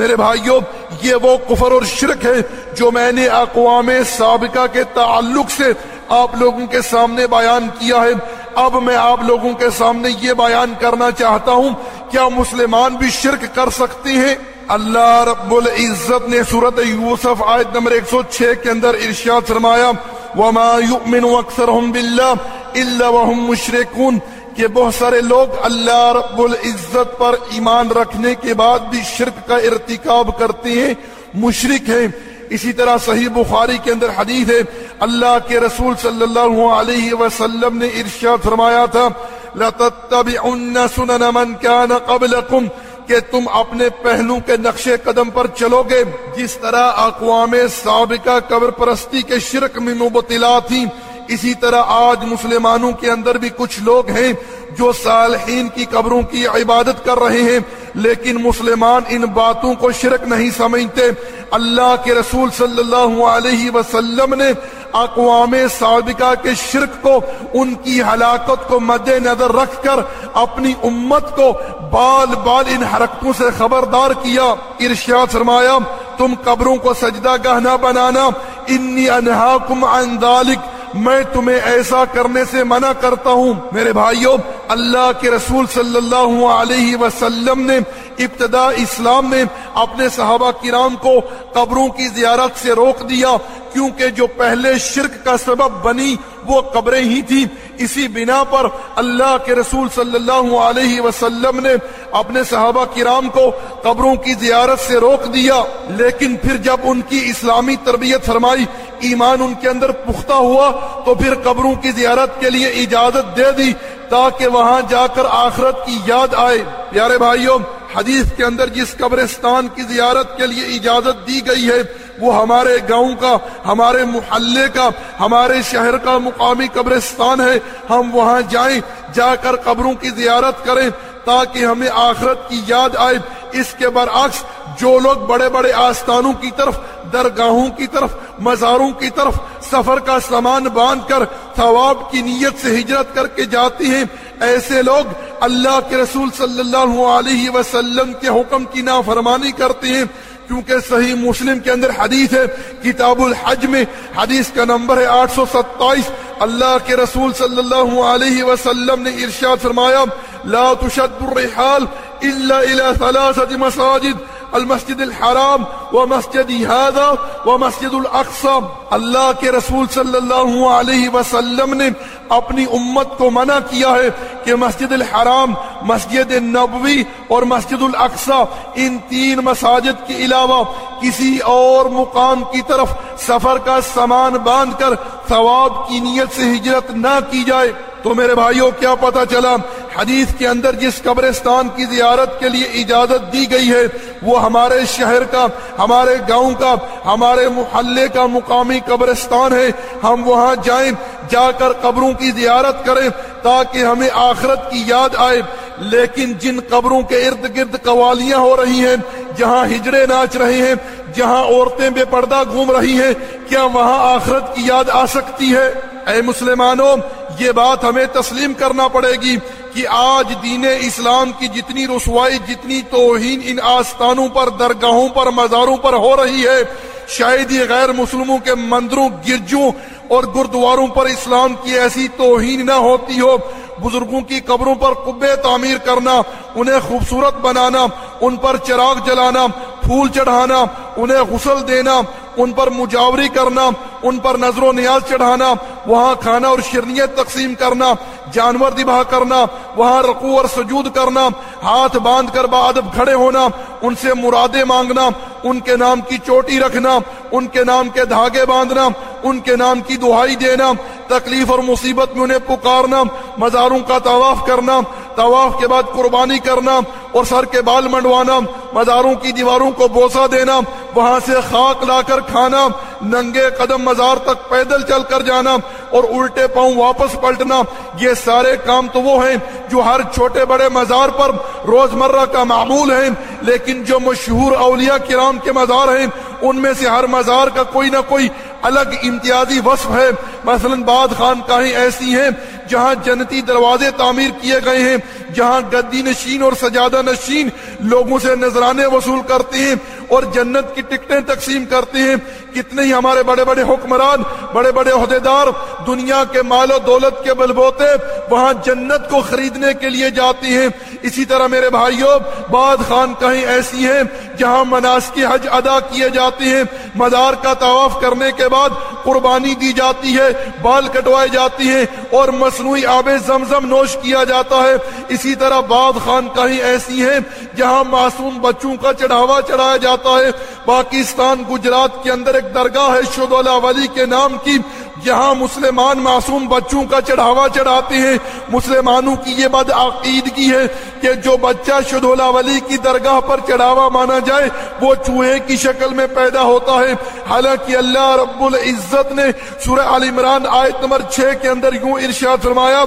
میرے بھائیوں یہ وہ کفر اور شرک ہے جو میں نے اقوام سابقہ کے تعلق سے آپ لوگوں کے سامنے بیان کیا ہے۔ اب میں آپ لوگوں کے سامنے یہ بیان کرنا چاہتا ہوں، کیا مسلمان بھی شرک کر سکتے ہیں؟ اللہ رب العزت نے صورت یوسف آیت نمبر 106 کے اندر ارشاد فرمایا، وما يؤمن اکثرهم بالله الا وهم مشركون۔ کہ بہت سارے لوگ اللہ رب العزت پر ایمان رکھنے کے بعد بھی شرک کا ارتکاب کرتے ہیں، مشرک ہیں۔ اسی طرح صحیح بخاری کے اندر حدیث ہے، اللہ کے رسول صلی اللہ علیہ وسلم نے ارشاد فرمایا تھا، لَتَتَّبِعُنَّ سُنَنَ مَنْ كَانَ قَبْلَكُمْ، کہ تم اپنے پہلو کے نقش قدم پر چلو گے۔ جس طرح اقوام سابقہ قبر پرستی کے شرک میں مبتلا تھی اسی طرح آج مسلمانوں کے اندر بھی کچھ لوگ ہیں جو صالحین کی قبروں کی عبادت کر رہے ہیں، لیکن مسلمان ان باتوں کو شرک نہیں سمجھتے۔ اللہ کے رسول صلی اللہ علیہ وسلم نے اقوام سابقہ کے شرک کو، ان کی ہلاکت کو مد نظر رکھ کر اپنی امت کو بال بال ان حرکتوں سے خبردار کیا۔ ارشاد فرمایا، تم قبروں کو سجدہ گہنا بنانا، انی انہاکم عن ذالک۔ میں تمہیں ایسا کرنے سے منع کرتا ہوں۔ میرے بھائیوں، اللہ کے رسول صلی اللہ علیہ وسلم نے ابتدا اسلام میں اپنے صحابہ کرام کو قبروں کی زیارت سے روک دیا، کیونکہ جو پہلے شرک کا سبب بنی وہ قبریں ہی تھی اسی بنا پر اللہ کے رسول صلی اللہ علیہ وسلم نے اپنے صحابہ کرام کو قبروں کی زیارت سے روک دیا، لیکن پھر جب ان کی اسلامی تربیت فرمائی، ایمان ان کے اندر پختہ ہوا، تو پھر قبروں کی زیارت کے لیے اجازت دے دی تاکہ وہاں جا کر آخرت کی یاد آئے۔ پیارے بھائیوں، حدیث کے اندر جس قبرستان کی زیارت کے لیے اجازت دی گئی ہے وہ ہمارے گاؤں کا، ہمارے محلے کا، ہمارے شہر کا مقامی قبرستان ہے۔ ہم وہاں جائیں، جا کر قبروں کی زیارت کریں تاکہ ہمیں آخرت کی یاد آئے۔ اس کے برعکس، جو لوگ بڑے بڑے آستانوں کی طرف، درگاہوں کی طرف، مزاروں کی طرف سفر کا سامان باندھ کر ثواب کی نیت سے ہجرت کر کے جاتی ہیں، ایسے لوگ اللہ کے رسول صلی اللہ علیہ وسلم کے حکم کی نافرمانی کرتے ہیں۔ کیونکہ صحیح مسلم کے اندر حدیث ہے، کتاب الحج میں حدیث کا نمبر ہے آٹھ سو ستائیس۔ اللہ کے رسول صلی اللہ علیہ وسلم نے ارشاد فرمایا، لا تشد الرحال الا الى ثلاثه مساجد، المسجد الحرام و مسجد هذا و مسجد الاقصى۔ اللہ کے رسول صلی اللہ علیہ وسلم نے اپنی امت کو منع کیا ہے کہ مسجد الحرام، مسجد نبوی اور مسجد الاقصى ان تین مساجد کے علاوہ کسی اور مقام کی طرف سفر کا سامان باندھ کر ثواب کی نیت سے ہجرت نہ کی جائے تو میرے بھائیوں، کیا پتا چلا حدیث کے اندر جس قبرستان کی زیارت کے لیے اجازت دی گئی ہے، وہ ہمارے شہر کا، ہمارے گاؤں کا، ہمارے محلے کا مقامی قبرستان ہے۔ ہم وہاں جائیں جا کر قبروں کی زیارت کریں تاکہ ہمیں آخرت کی یاد آئے۔ لیکن جن قبروں کے ارد گرد قوالیاں ہو رہی ہیں، جہاں ہجڑے ناچ رہے ہیں، جہاں عورتیں بے پردہ گھوم رہی ہیں، کیا وہاں آخرت کی یاد آ سکتی ہے؟ اے مسلمانوں، یہ بات ہمیں تسلیم کرنا پڑے گی کہ آج دین اسلام کی جتنی رسوائی، جتنی توہین ان آستانوں پر، درگاہوں پر، مزاروں پر ہو رہی ہے، شاید یہ غیر مسلموں کے مندروں، گرجوں اور گردواروں پر اسلام کی ایسی توہین نہ ہوتی ہو، بزرگوں کی قبروں پر قبے تعمیر کرنا، انہیں خوبصورت بنانا، ان پر چراغ جلانا، پھول چڑھانا، انہیں غسل دینا، ان پر مجاوری کرنا، ان پر نظر و نیاز چڑھانا، وہاں کھانا اور شرنیت تقسیم کرنا، جانور دبا کرنا، وہاں رقو اور سجود کرنا، ہاتھ باندھ کر بادب کھڑے ہونا، ان سے مرادیں مانگنا ان کے نام کی چوٹی رکھنا، ان کے نام کے دھاگے باندھنا، ان کے نام کی دہائی دینا، تکلیف اور مصیبت میں انہیں پکارنا، مزاروں کا طواف کرنا، طواف کے بعد قربانی کرنا اور سر کے بال منڈوانا، مزاروں کی دیواروں کو بوسا دینا، وہاں سے خاک لا کر کھانا، ننگے قدم مزار تک پیدل چل کر جانا اور الٹے پاؤں واپس پلٹنا، یہ سارے کام تو وہ ہیں جو ہر چھوٹے بڑے مزار پر روز مرہ کا معمول ہے لیکن جو مشہور اولیاء کرام کے مزار ہیں، ان میں سے ہر مزار کا کوئی نہ کوئی الگ امتیازی وصف ہے۔ مثلا بعد خان ایسی ہیں جہاں جنتی دروازے تعمیر کیے گئے ہیں، جہاں گدی نشین اور سجادہ نشین لوگوں سے نذرانے وصول کرتے ہیں اور جنت کی ٹکٹیں تقسیم کرتے ہیں۔ کتنے ہی ہمارے بڑے بڑے حکمران، بڑے بڑے عہدیدار دنیا کے مال و دولت کے بلبوتے وہاں جنت کو خریدنے کے لیے جاتی ہیں۔ اسی طرح میرے بھائیوں، بعد خان کہیں ایسی ہیں جہاں مناس کی حج ادا کیے جاتے ہیں۔ مدار کا طواف کرنے کے بعد قربانی دی جاتی ہے، بال کٹوائے جاتی ہیں اور مصنوعی آب زمزم نوش کیا جاتا ہے۔ اسی طرح بعد خان ایسی ہیں جہاں معصوم بچوں کا چڑھاوا چڑھایا جاتا ہے۔ پاکستان، گجرات کے اندر ایک درگاہ ہے شدولہ ولی کے نام کی۔ یہاں مسلمان معصوم بچوں کا چڑھاوا چڑھاتے ہیں۔ مسلمانوں کی یہ بد عقیدگی ہے کہ جو بچہ شدولہ ولی کی درگاہ پر چڑھاوا مانا جائے، وہ چوہے کی شکل میں پیدا ہوتا ہے۔ حالانکہ اللہ رب العزت نے سورہ علی عمران آیت نمبر 6 کے اندر یوں ارشاد فرمایا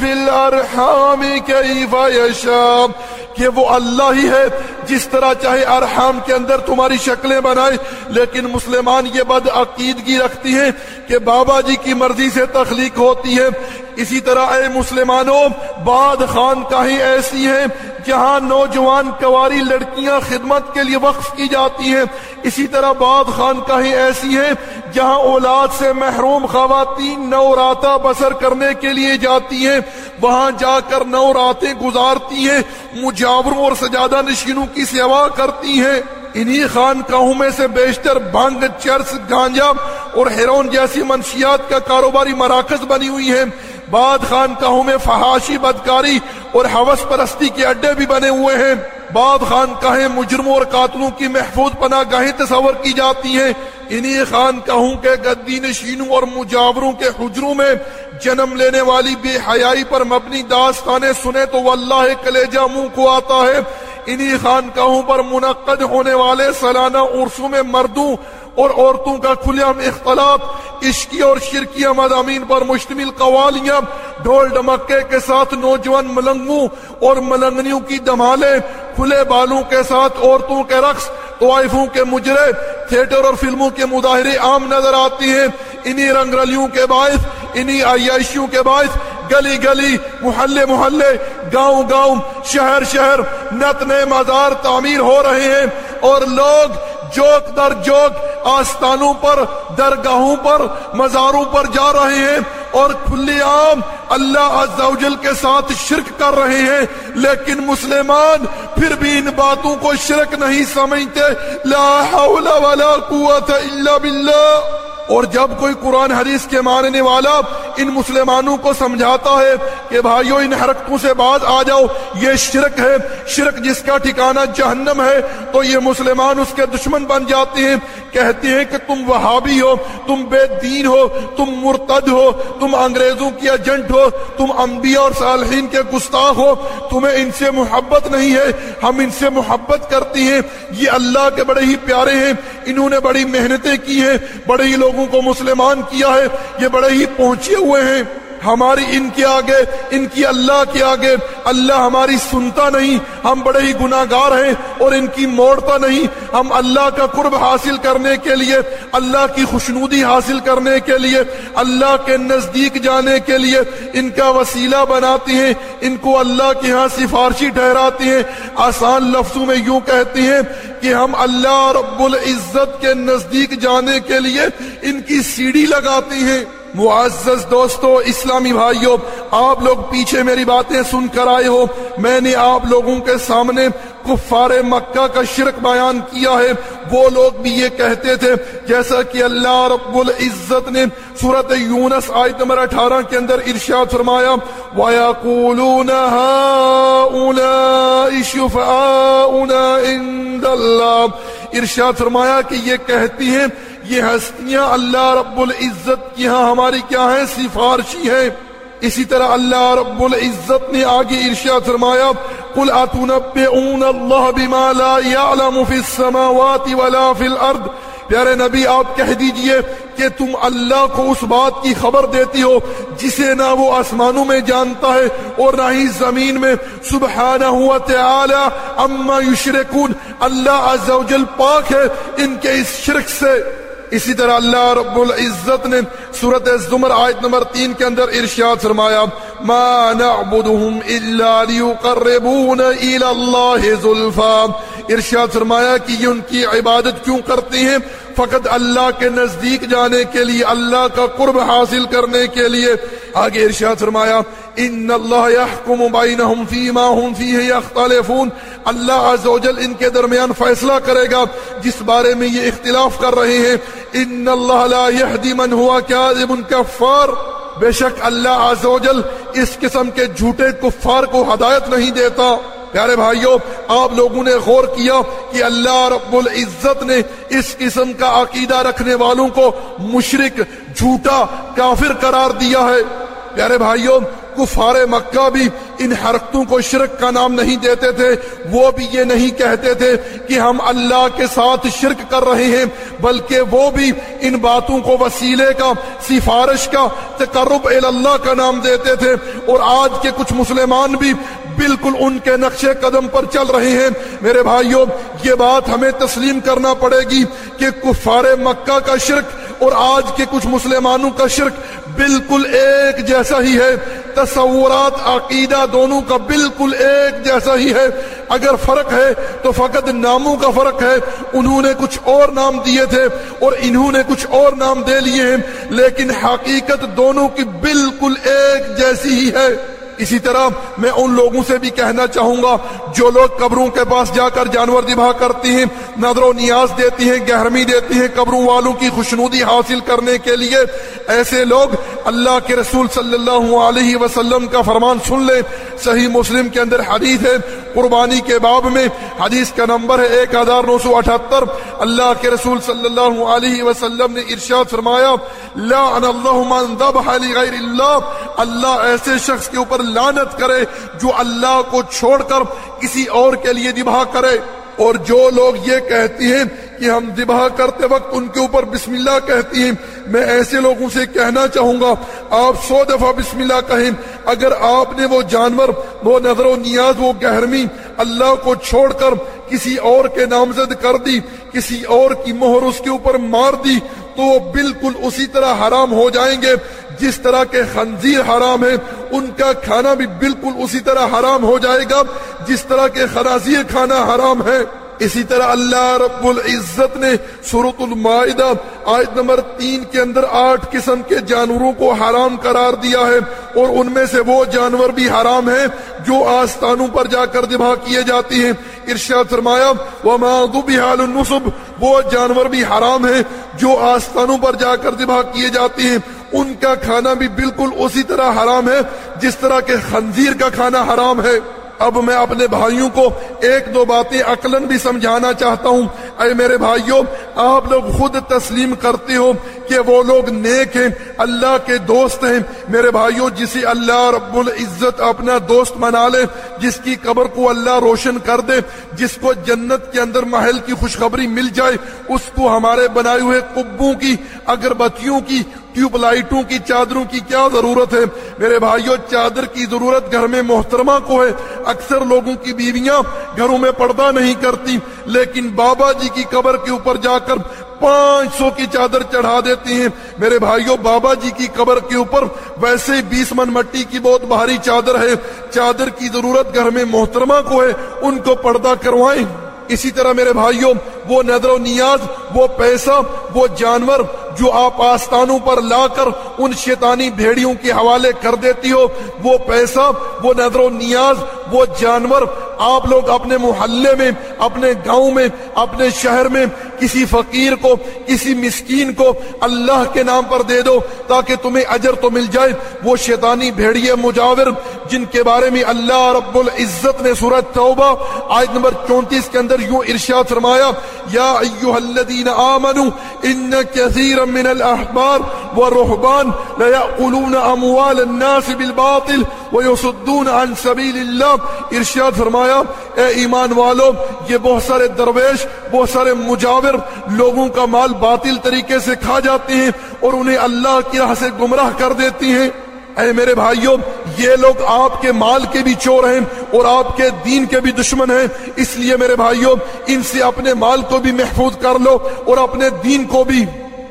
فِي الْأَرْحَامِ كَيْفَ يَشَابِ کہ وہ اللہ ہی ہے، جس طرح چاہے ارحام کے اندر تمہاری شکلیں بنائے، لیکن مسلمان یہ بد عقیدگی رکھتی ہیں کہ بابا جی کی مرضی سے تخلیق ہوتی ہے۔ اسی طرح اے مسلمانوں، بعد خان کہیں ایسی ہیں جہاں نوجوان کواری لڑکیاں خدمت کے لیے وقف کی جاتی ہیں۔ اسی طرح بعد خان کہیں ایسی ہیں جہاں اولاد سے محروم خواتین نو راتہ بسر کرنے کے لیے جاتی ہیں۔ وہاں جا کر نو راتیں گزارتی ہیں، مجاوروں اور سجادہ نشینوں کی سیوا کرتی ہیں۔ انہی خان میں سے بیشتر بھنگ چرس، گانجا اور ہیرون جیسی منشیات کا کاروباری مراکز بنی ہوئی ہیں۔ بعد خان میں فحاشی، بدکاری اور حوث پرستی کے اڈے بھی بنے ہوئے ہیں۔ بعد خان مجرموں اور قاتلوں کی محفوظ پناہ گاہیں تصور کی جاتی ہیں۔ انہی خان کے گدی نشینوں اور مجاوروں کے حجروں میں جنم لینے والی بے حیائی پر مبنی داستانے سنے تو واللہ کلیجہ منہ کو آتا ہے۔ انہی خان کہوں پر منعقد ہونے والے سالانہ عرصوں میں مردوں اور عورتوں کا کھلم اختلاط، عشقی اور شرکیہ مضامین پر مشتمل قوالیاں، ڈھول ڈمکے کے ساتھ نوجوان ملنگوں اور ملنگنیوں کی دمالے کھلے بالوں کے ساتھ عورتوں کے رقص، طوائفوں کے مجرے، تھیٹر اور فلموں کے مظاہرے عام نظر آتی ہیں۔ انہی رنگ رلیوں کے باعث، انہی عیاشیوں کے باعث گلی گلی، محلے محلے، گاؤں گاؤں، شہر شہر نت نئے مزار تعمیر ہو رہے ہیں اور لوگ جوک در جوک آستانوں پر، درگاہوں پر، مزاروں پر جا رہے ہیں اور کھلی عام اللہ عز و جل کے ساتھ شرک کر رہے ہیں، لیکن مسلمان پھر بھی ان باتوں کو شرک نہیں سمجھتے۔ لا حول ولا قوت الا باللہ۔ اور جب کوئی قرآن حدیث کے ماننے والا ان مسلمانوں کو سمجھاتا ہے کہ بھائیو، ان حرکتوں سے بعد آ جاؤ، یہ شرک ہے۔ شرک جس کا ٹھکانہ جہنم ہے، تو یہ مسلمان اس کے دشمن بن جاتے ہیں۔ کہتے ہیں کہ تم وہابی ہو، تم بے دین ہو، تم مرتد ہو، تم انگریزوں کی ایجنٹ ہو، تم انبیاء اور صالحین کے گستاخ ہو۔ تمہیں ان سے محبت نہیں ہے، ہم ان سے محبت کرتی ہیں۔ یہ اللہ کے بڑے ہی پیارے ہیں۔ انہوں نے بڑی محنتیں کی ہیں، بڑے ہی لوگوں کو مسلمان کیا ہے یہ بڑے ہی پہنچے ہوئے ہیں۔ ہماری ان کے آگے، ان کی اللہ کے آگے۔ اللہ ہماری سنتا نہیں، ہم بڑے ہی گناہگار ہیں اور ان کی موڑتا نہیں۔ ہم اللہ کا قرب حاصل کرنے کے لیے، اللہ کی خوشنودی حاصل کرنے کے لیے، اللہ کے نزدیک جانے کے لیے ان کا وسیلہ بناتے ہیں۔ ان کو اللہ کے ہاں سفارشی ٹھہراتے ہیں۔ آسان لفظوں میں یوں کہتے ہیں کہ ہم اللہ رب العزت کے نزدیک جانے کے لیے ان کی سیڑھی لگاتے ہیں۔ معزز دوستو، اسلامی بھائیوں آپ لوگ پیچھے میری باتیں سن کر آئے ہو۔ میں نے آپ لوگوں کے سامنے کفار مکہ کا شرک بیان کیا ہے۔ وہ لوگ بھی یہ کہتے تھے، جیسا کہ اللہ رب العزت نے سورت یونس آیت نمبر اٹھارہ کے اندر ارشاد فرمایا، وَيَقُولُونَ هَا شُفَعَاؤُنَا اللَّهِ۔ ارشاد فرمایا کہ یہ کہتی ہیں یہ ہستیاں اللہ رب العزت کی ہاں ہماری کیا ہیں؟ سفارشی ہیں۔ اسی طرح اللہ رب العزت نے آگے ارشاد فرمایا، قل اتنبئون اللہ بما لا يعلم في السماوات ولا في الارض پیارے نبی، آپ کہہ دیجیے کہ تم اللہ کو اس بات کی خبر دیتی ہو جسے نہ وہ آسمانوں میں جانتا ہے اور نہ ہی زمین میں۔ سبحانہ و تعالی اما یشرکون۔ اللہ عز و جل پاک ہے ان کے اس شرک سے۔ اسی طرح اللہ رب العزت نے صورت زمر آیت نمبر تین کے اندر ارشاد فرمایا ما نعبدهم الا ليقربونا الى الله زلفا ارشاد فرمایا کہ یہ ان کی عبادت کیوں کرتے ہیں؟ فقط اللہ کے نزدیک جانے کے لیے، اللہ کا قرب حاصل کرنے کے لیے۔ آگے ارشاد فرمایا ان اللہ يحكم بينهم فيما هم فيه يختلفون۔ اللہ عز و جل ان کے درمیان فیصلہ کرے گا۔ جس بارے میں یہ اختلاف کر رہے ہیں ان اللہ لا يهدي من هو كاذب كفار۔ بے شک اللہ عز و جل اس قسم کے جھوٹے کفار کو ہدایت نہیں دیتا۔ پیارے بھائیوں آپ لوگوں نے غور کیا کہ اللہ رب العزت نے اس قسم کا عقیدہ رکھنے والوں کو مشرک، جھوٹا، کافر قرار دیا ہے۔ پیارے بھائیوں کفار مکہ بھی ان حرکتوں کو شرک کا نام نہیں دیتے تھے، وہ بھی یہ نہیں کہتے تھے کہ ہم اللہ کے ساتھ شرک کر رہے ہیں، بلکہ وہ بھی ان باتوں کو وسیلے کا، سفارش کا، تقرب اللہ کا نام دیتے تھے۔ اور آج کے کچھ مسلمان بھی بالکل ان کے نقش قدم پر چل رہے ہیں۔ میرے بھائیوں یہ بات ہمیں تسلیم کرنا پڑے گی کہ کفار مکہ کا شرک اور آج کے کچھ مسلمانوں کا شرک بالکل ایک جیسا ہی ہے۔ تصورات، عقیدہ دونوں کا بالکل ایک جیسا ہی ہے۔ اگر فرق ہے تو فقط ناموں کا فرق ہے۔ انہوں نے کچھ اور نام دیے تھے اور انہوں نے کچھ اور نام دے لیے ہیں۔ لیکن حقیقت دونوں کی بالکل ایک جیسی ہی ہے۔ اسی طرح میں ان لوگوں سے بھی کہنا چاہوں گا، جو لوگ قبروں کے پاس جا کر جانور دبا کرتی ہیں، نظر و نیاز دیتی ہیں، گہرمی دیتی ہیں قبروں والوں کی خوشنودی حاصل کرنے کے لیے، ایسے لوگ اللہ کے رسول صلی اللہ علیہ وسلم کا فرمان سن لیں۔ صحیح مسلم کے اندر حدیث ہے، قربانی کے باب میں حدیث کا نمبر ہے ایک ہزار نو سو اٹھہتر۔ اللہ کے رسول صلی اللہ علیہ وسلم نے ارشاد فرمایا لعن اللہ من ذبح لغیر اللہ۔ اللہ ایسے شخص کے اوپر لانت کرے، جو اللہ کو چھوڑ کر کسی اور کے لیے دبا کرے۔ اور جو لوگ یہ کہتی ہیں کہ ہم ذبح کرتے وقت ان کے اوپر بسم اللہ کہتی ہیں، میں ایسے لوگوں سے کہنا چاہوں گا، آپ سو دفعہ بسم اللہ کہیں۔ اگر آپ نے وہ جانور، وہ نظر و نیاز، وہ گہرمی اللہ کو چھوڑ کر کسی اور کے نامزد کر دی، کسی اور کی مہر اس کے اوپر مار دی، تو وہ بالکل اسی طرح حرام ہو جائیں گے۔ جس طرح کے خنزیر حرام ہے ان کا کھانا بھی بالکل اسی طرح حرام ہو جائے گا جس طرح کے خنازیر کھانا حرام ہے۔ اسی طرح اللہ رب العزت نے سورت المائدہ آیت نمبر تین کے اندر آٹھ قسم کے جانوروں کو حرام قرار دیا ہے اور ان میں سے وہ جانور بھی حرام ہیں جو آستانوں پر جا کر دبا کیے جاتی ہیں۔ ارشاد فرمایا، وما ذبح النصب وہ جانور بھی حرام ہیں جو آستانوں پر جا کر دبا کیے جاتی ہیں۔ ان کا کھانا بھی بالکل اسی طرح حرام ہے، جس طرح کے خنزیر کا کھانا حرام ہے۔ اب میں اپنے بھائیوں کو ایک دو باتیں عقلن بھی سمجھانا چاہتا ہوں۔ اے میرے بھائیوں، آپ لوگ خود تسلیم کرتے ہو کہ وہ لوگ نیک ہیں، اللہ کے دوست ہیں۔ میرے بھائیوں، جسے اللہ رب العزت اپنا دوست منا لے، جس کی قبر کو اللہ روشن کر دے، جس کو جنت کے اندر محل کی خوشخبری مل جائے، اس کو ہمارے بنائے ہوئے قبوں کی، اگربتیوں کی ٹیوب لائٹوں کی چادروں کی کیا ضرورت ہے؟ میرے بھائیوں چادر کی ضرورت گھر میں محترمہ کو ہے۔ اکثر لوگوں کی بیویاں گھروں میں پردہ نہیں کرتی، لیکن بابا جی کی قبر کے اوپر جا کر پانچ سو کی چادر چڑھا دیتی ہیں۔ میرے بھائیوں بابا جی کی قبر کے اوپر ویسے بیس من مٹی کی بہت بھاری چادر ہے۔ چادر کی ضرورت گھر میں محترمہ کو ہے۔ ان کو پردہ کروائیں۔ اسی طرح میرے بھائیوں وہ نظر و نیاز، وہ پیسہ، وہ جانور جو آپ آستانوں پر لا کر ان شیطانی بھیڑیوں کے حوالے کر دیتی ہو، وہ پیسہ، وہ نظر و نیاز، وہ جانور، آپ لوگ اپنے محلے میں، اپنے گاؤں میں، اپنے شہر میں کسی فقیر کو، کسی مسکین کو اللہ کے نام پر دے دو تاکہ تمہیں اجر تو مل جائے۔ وہ شیطانی بھیڑیے مجاور جن کے بارے میں اللہ رب العزت نے سورت توبہ آیت نمبر چونتیس کے اندر یوں ارشاد فرمایا، یا ایوہ الذین آمنوا ان کثیرا من الاحبار والرحبان لیاقلون اموال الناس بالباطل ویصدون عن سبیل اللہ۔ ارشاد فرمایا، اے ایمان والو، یہ بہت سارے درویش، بہت سارے مجاور لوگوں کا مال باطل طریقے سے کھا جاتے ہیں اور انہیں اللہ کی راہ سے گمراہ کر دیتی ہیں۔ اے میرے بھائیوں، یہ لوگ آپ کے مال کے بھی چور ہیں اور آپ کے دین کے بھی دشمن ہیں۔ اس لیے میرے بھائیوں، ان سے اپنے مال کو بھی محفوظ کر لو اور اپنے دین کو بھی۔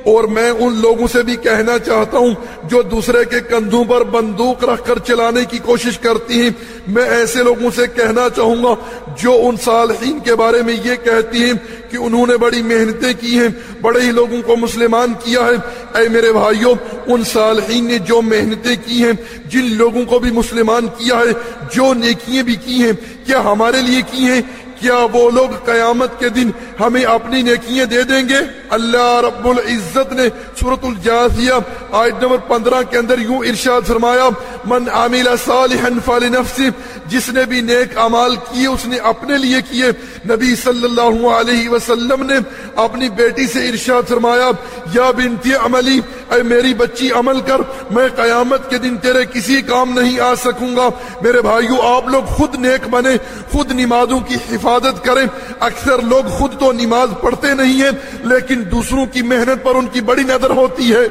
اور میں ان لوگوں سے بھی کہنا چاہتا ہوں جو دوسرے کے کندھوں پر بندوق رکھ کر چلانے کی کوشش کرتی ہیں، میں ایسے لوگوں سے کہنا چاہوں گا جو ان صالحین کے بارے میں یہ کہتی ہیں کہ انہوں نے بڑی محنتیں کی ہیں، بڑے ہی لوگوں کو مسلمان کیا ہے۔ اے میرے بھائیوں، ان صالحین نے جو محنتیں کی ہیں، جن لوگوں کو بھی مسلمان کیا ہے، جو نیکیاں بھی کی ہیں، کیا ہمارے لیے کی ہیں؟ کیا وہ لوگ قیامت کے دن ہمیں اپنی نیکیاں دے دیں گے؟ اللہ رب العزت نے صورت الجاثیہ آیت نمبر پندرہ کے اندر یوں ارشاد فرمایا، من عامل صالحا فلنفسه جس نے بھی نیک اعمال کیے، اس نے اپنے لیے کیے۔ نبی صلی اللہ علیہ وسلم نے اپنی بیٹی سے ارشاد فرمایا، یا بنتی عملی، اے میری بچی، عمل کر۔ میں قیامت کے دن تیرے کسی کام نہیں آ سکوں گا۔ میرے بھائیو، آپ لوگ خود نیک بنے خود نمازوں کی حفاظت کریں۔ اکثر لوگ خود تو نماز پڑھتے نہیں ہیں، لیکن دوسروں کی محنت پر ان کی بڑی نظر ہوتی ہے۔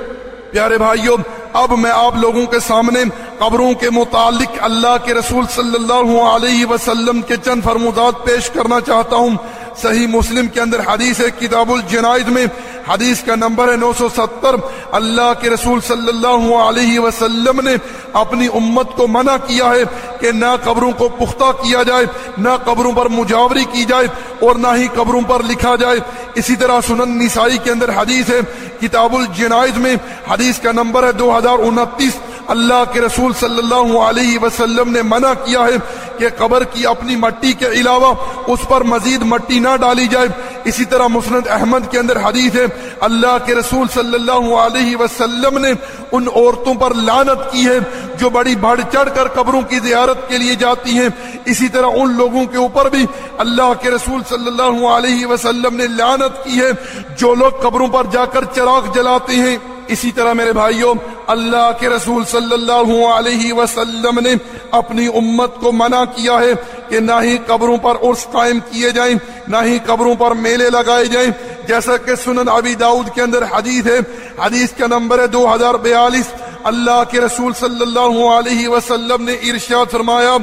پیارے بھائیوں اب میں آپ لوگوں کے سامنے قبروں کے متعلق اللہ کے رسول صلی اللہ علیہ وسلم کے چند فرمودات پیش کرنا چاہتا ہوں۔ صحیح مسلم کے اندر حدیث ہے، کتاب الجنائد میں حدیث کا نمبر ہے نو سو ستر۔ اللہ کے رسول صلی اللہ علیہ وسلم نے اپنی امت کو منع کیا ہے کہ نہ قبروں کو پختہ کیا جائے، نہ قبروں پر مجاوری کی جائے اور نہ ہی قبروں پر لکھا جائے۔ اسی طرح سنن نسائی کے اندر حدیث ہے، کتاب الجنائز میں حدیث کا نمبر ہے دو ہزار انتیس۔ اللہ کے رسول صلی اللہ علیہ وسلم نے منع کیا ہے کہ قبر کی اپنی مٹی کے علاوہ اس پر مزید مٹی نہ ڈالی جائے۔ اسی طرح مسند احمد کے اندر حدیث ہے، اللہ کے رسول صلی اللہ علیہ وسلم نے ان عورتوں پر لانت کی ہے جو بڑی بڑھ چڑھ کر قبروں کی زیارت کے لیے جاتی ہیں۔ اسی طرح ان لوگوں کے اوپر بھی اللہ کے رسول صلی اللہ علیہ وسلم نے لانت کی ہے۔ جو لوگ قبروں پر جا کر چراغ جلاتے ہیں، اسی طرح میرے بھائیوں اللہ کے رسول صلی اللہ علیہ وسلم نے اپنی امت کو منع کیا ہے کہ نہ ہی قبروں پر عرص قائم کیے جائیں، نہ ہی قبروں پر میلے لگائے جائیں۔ جیسا کہ سنن ابی داؤد کے اندر حدیث ہے، حدیث کا نمبر ہے دو ہزار بیالیس۔ اللہ کے رسول صلی اللہ علیہ وسلم نے ارشاد فرمایا،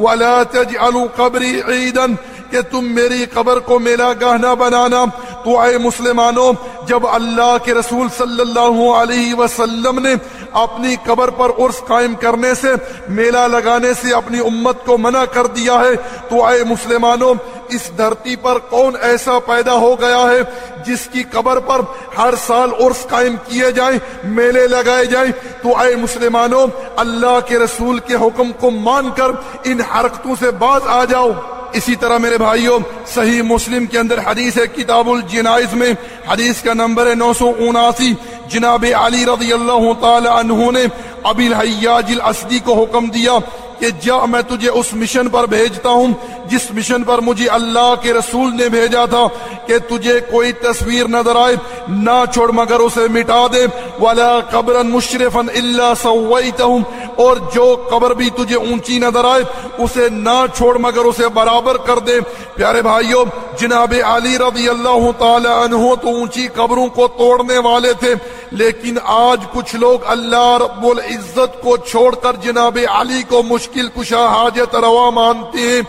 وَلَا تَجْعَلُوا قَبْرِ عِيدًا کہ تم میری قبر کو میلا گہنا بنانا، تو اے مسلمانوں، جب اللہ کے رسول صلی اللہ علیہ وسلم نے اپنی قبر پر عرص قائم کرنے سے، میلہ لگانے سے اپنی امت کو منع کر دیا ہے، تو اے مسلمانوں، اس دھرتی پر کون ایسا پیدا ہو گیا ہے جس کی قبر پر ہر سال عرص قائم کیے جائیں، میلے لگائے جائیں؟ تو اے مسلمانوں، اللہ کے رسول کے حکم کو مان کر ان حرکتوں سے باز آ جاؤ۔ اسی طرح میرے بھائیوں، صحیح مسلم کے اندر حدیث ہے، کتاب الجنائز میں حدیث کا نمبر ہے نو سو اناسی۔ جناب علی رضی اللہ تعالی عنہ نے ابی الحیاج الاسدی کو حکم دیا کہ جا، میں تجھے اس مشن پر بھیجتا ہوں، جس مشن پر مجھے اللہ کے رسول نے بھیجا تھا کہ تجھے کوئی تصویر نظر آئے، نہ چھوڑ مگر اسے مٹا دے۔ والا قبر مشرفا الا سویتہم اور جو قبر بھی تجھے اونچی نظر آئے، اسے نہ چھوڑ مگر اسے برابر کر دے۔ پیارے بھائیوں جناب علی رضی اللہ تعالی عنہ تو اونچی قبروں کو توڑنے والے تھے، لیکن آج کچھ لوگ اللہ رب العزت کو چھوڑ کر جناب علی کو مشکل کشا حاجت روا مانتے ہیں۔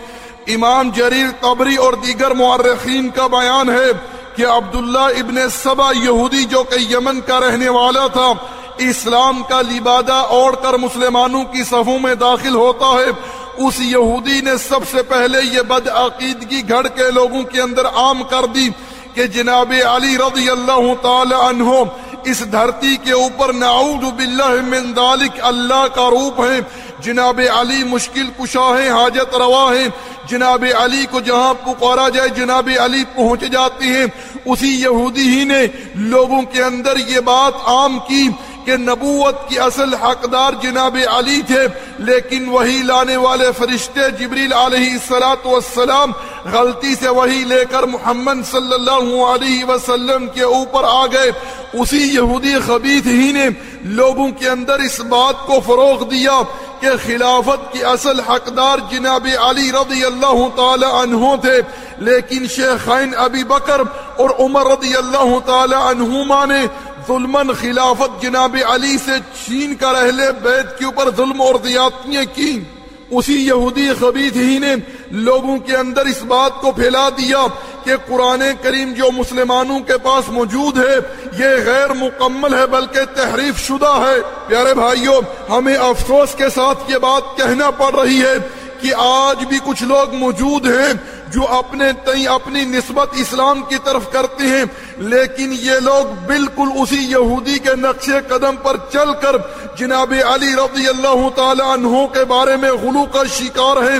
امام جریر قبری اور دیگر معرخین کا بیان ہے کہ عبداللہ ابن سبا یہودی جو کہ یمن کا رہنے والا تھا اسلام کا لبادہ اوڑ کر مسلمانوں کی صفوں میں داخل ہوتا ہے۔ اس یہودی نے سب سے پہلے یہ بد عقیدگی گھڑ کے لوگوں کے اندر عام کر دی کہ جناب علی رضی اللہ تعالی عنہ اس دھرتی کے اوپر نعوذ باللہ من ذالک اللہ کا روپ ہے جناب علی مشکل کشا ہے حاجت روا ہے جناب علی کو جہاں پکارا جائے، جناب علی پہنچ جاتے ہیں۔ اسی یہودی ہی نے لوگوں کے اندر یہ بات عام کی کہ نبوت کی اصل حقدار جناب علی تھے، لیکن وہی لانے والے فرشتے جبریل علیہ السلام والسلام غلطی سے وہی لے کر محمد صلی اللہ علیہ وسلم کے اوپر آ گئے۔ اسی یہودی خبیث ہی نے لوگوں کے اندر اس بات کو فروغ دیا کہ خلافت کی اصل حقدار جناب علی رضی اللہ تعالی عنہ تھے۔ لیکن شیخین ابی بکر اور عمر رضی اللہ تعالی عنہما نے ظلمن خلافت جناب علی سے چھین کر اہل بیت کے اوپر ظلم اور زیادتیاں کی اسی یہودی خبیث ہی نے لوگوں کے اندر اس بات کو پھیلا دیا کہ قرآن کریم جو مسلمانوں کے پاس موجود ہے، یہ غیر مکمل ہے بلکہ تحریف شدہ ہے۔ پیارے بھائیوں ہمیں افسوس کے ساتھ یہ بات کہنا پڑ رہی ہے کہ آج بھی کچھ لوگ موجود ہیں جو اپنے تئیں اپنی نسبت اسلام کی طرف کرتے ہیں، لیکن یہ لوگ بالکل اسی یہودی کے نقش قدم پر چل کر جناب علی رضی اللہ تعالی عنہ کے بارے میں غلو کا شکار ہیں۔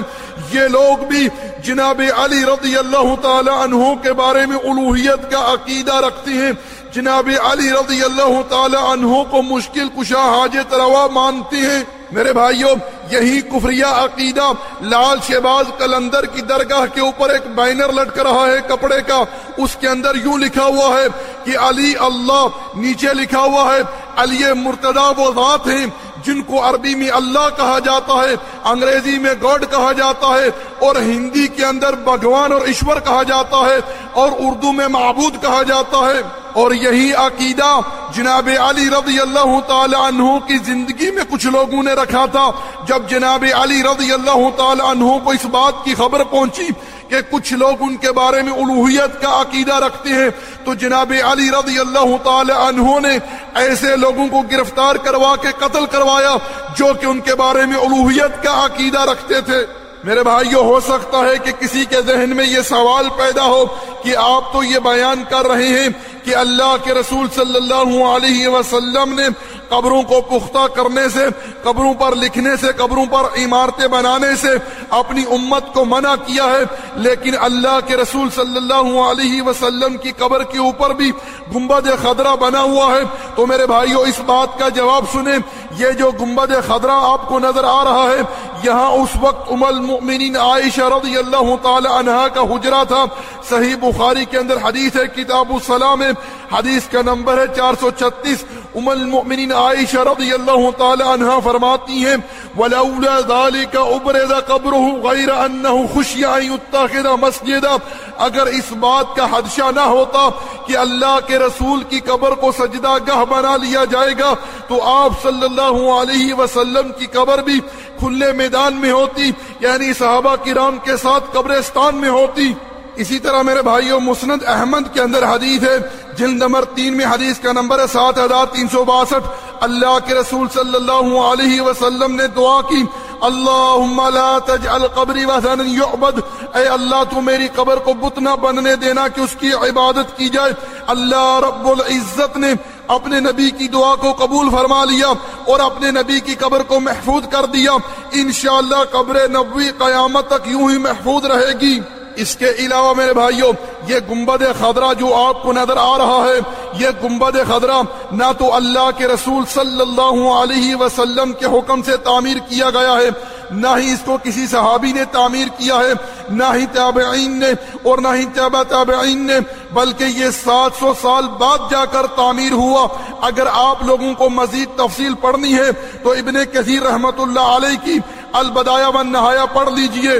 یہ لوگ بھی جناب علی رضی اللہ تعالی عنہ کے بارے میں الوحیت کا عقیدہ رکھتے ہیں۔ جناب علی رضی اللہ تعالی عنہ کو مشکل کشا حاجت روا مانتے ہیں۔ میرے بھائیوں یہی کفریہ عقیدہ لال شہباز کلندر کی درگاہ کے اوپر ایک بینر لٹک رہا ہے کپڑے کا۔ اس کے اندر یوں لکھا ہوا ہے کہ علی اللہ، نیچے لکھا ہوا ہے، علی مرتدہ وہ ذات ہیں جن کو عربی میں اللہ کہا جاتا ہے، انگریزی میں گاڈ کہا جاتا ہے، اور ہندی کے اندر بھگوان اور ایشور کہا جاتا ہے، اور اردو میں معبود کہا جاتا ہے۔ اور یہی عقیدہ جناب علی رضی اللہ تعالی عنہ کی زندگی میں کچھ لوگوں نے رکھا تھا۔ جب جناب علی رضی اللہ تعالی عنہ کو اس بات کی خبر پہنچی کہ کچھ لوگ ان کے بارے میں الوحیت کا عقیدہ رکھتے ہیں، تو جناب علی رضی اللہ تعالی عنہ نے ایسے لوگوں کو گرفتار کروا کے قتل کروایا جو کہ ان کے بارے میں الوحیت کا عقیدہ رکھتے تھے۔ میرے بھائیو، ہو سکتا ہے کہ کسی کے ذہن میں یہ سوال پیدا ہو کہ آپ تو یہ بیان کر رہے ہیں کہ اللہ کے رسول صلی اللہ علیہ وسلم نے قبروں کو پختہ کرنے سے، قبروں پر لکھنے سے، قبروں پر عمارتیں بنانے سے اپنی امت کو منع کیا ہے۔ لیکن اللہ کے رسول صلی اللہ علیہ وسلم کی قبر کے اوپر بھی گنبد خدرہ بنا ہوا ہے۔ تو میرے بھائیوں اس بات کا جواب سنیں۔ یہ جو گنبد خدرہ آپ کو نظر آ رہا ہے، یہاں اس وقت ام المؤمنین عائشہ رضی اللہ تعالی عنہ کا حجرہ تھا۔ صحیح بخاری کے اندر حدیث ہے، کتاب السلام ہے۔ حدیث کا نمبر ہے چار سو چھتیس۔ ام المؤمنین عائشہ رضی اللہ تعالی عنہ فرماتی ہیں، ولولا ذلك ابرز قبره غیر انه خشی ان يتخذ مسجدا۔ اگر اس بات کا حدشہ نہ ہوتا کہ اللہ کے رسول کی قبر کو سجدہ گاہ بنا لیا جائے گا، تو آپ صلی اللہ علیہ وسلم کی قبر بھی کھلے میدان میں ہوتی یعنی صحابہ کرام کے ساتھ قبرستان میں ہوتی۔ اسی طرح میرے بھائیوں مسند احمد کے اندر حدیث ہے جلد نمبر تین میں حدیث کا نمبر ہے سات ہزار تین سو باسٹھ۔ اللہ کے رسول صلی اللہ علیہ وسلم نے دعا کی، اللہم لا تجعل قبری وثنا یعبد۔ اے اللہ، تو میری قبر کو بت نہ بننے دینا کہ اس کی عبادت کی جائے۔ اللہ رب العزت نے اپنے نبی کی دعا کو قبول فرما لیا اور اپنے نبی کی قبر کو محفوظ کر دیا۔ انشاءاللہ قبر نبوی قیامت تک یوں ہی محفوظ رہے گی۔ اس کے علاوہ میرے بھائیوں یہ گنبد خدرہ جو آپ کو نظر آ رہا ہے، یہ گنبد خدرہ نہ تو اللہ کے رسول صلی اللہ علیہ وسلم کے حکم سے تعمیر کیا گیا ہے، نہ ہی اس کو کسی صحابی نے تعمیر کیا ہے، نہ ہی تابعین نے اور نہ ہی تابع تابعین نے، بلکہ یہ سات سو سال بعد جا کر تعمیر ہوا۔ اگر آپ لوگوں کو مزید تفصیل پڑھنی ہے تو ابن کثیر رحمت اللہ علیہ کی البدایہ و نہایا پڑھ لیجیے۔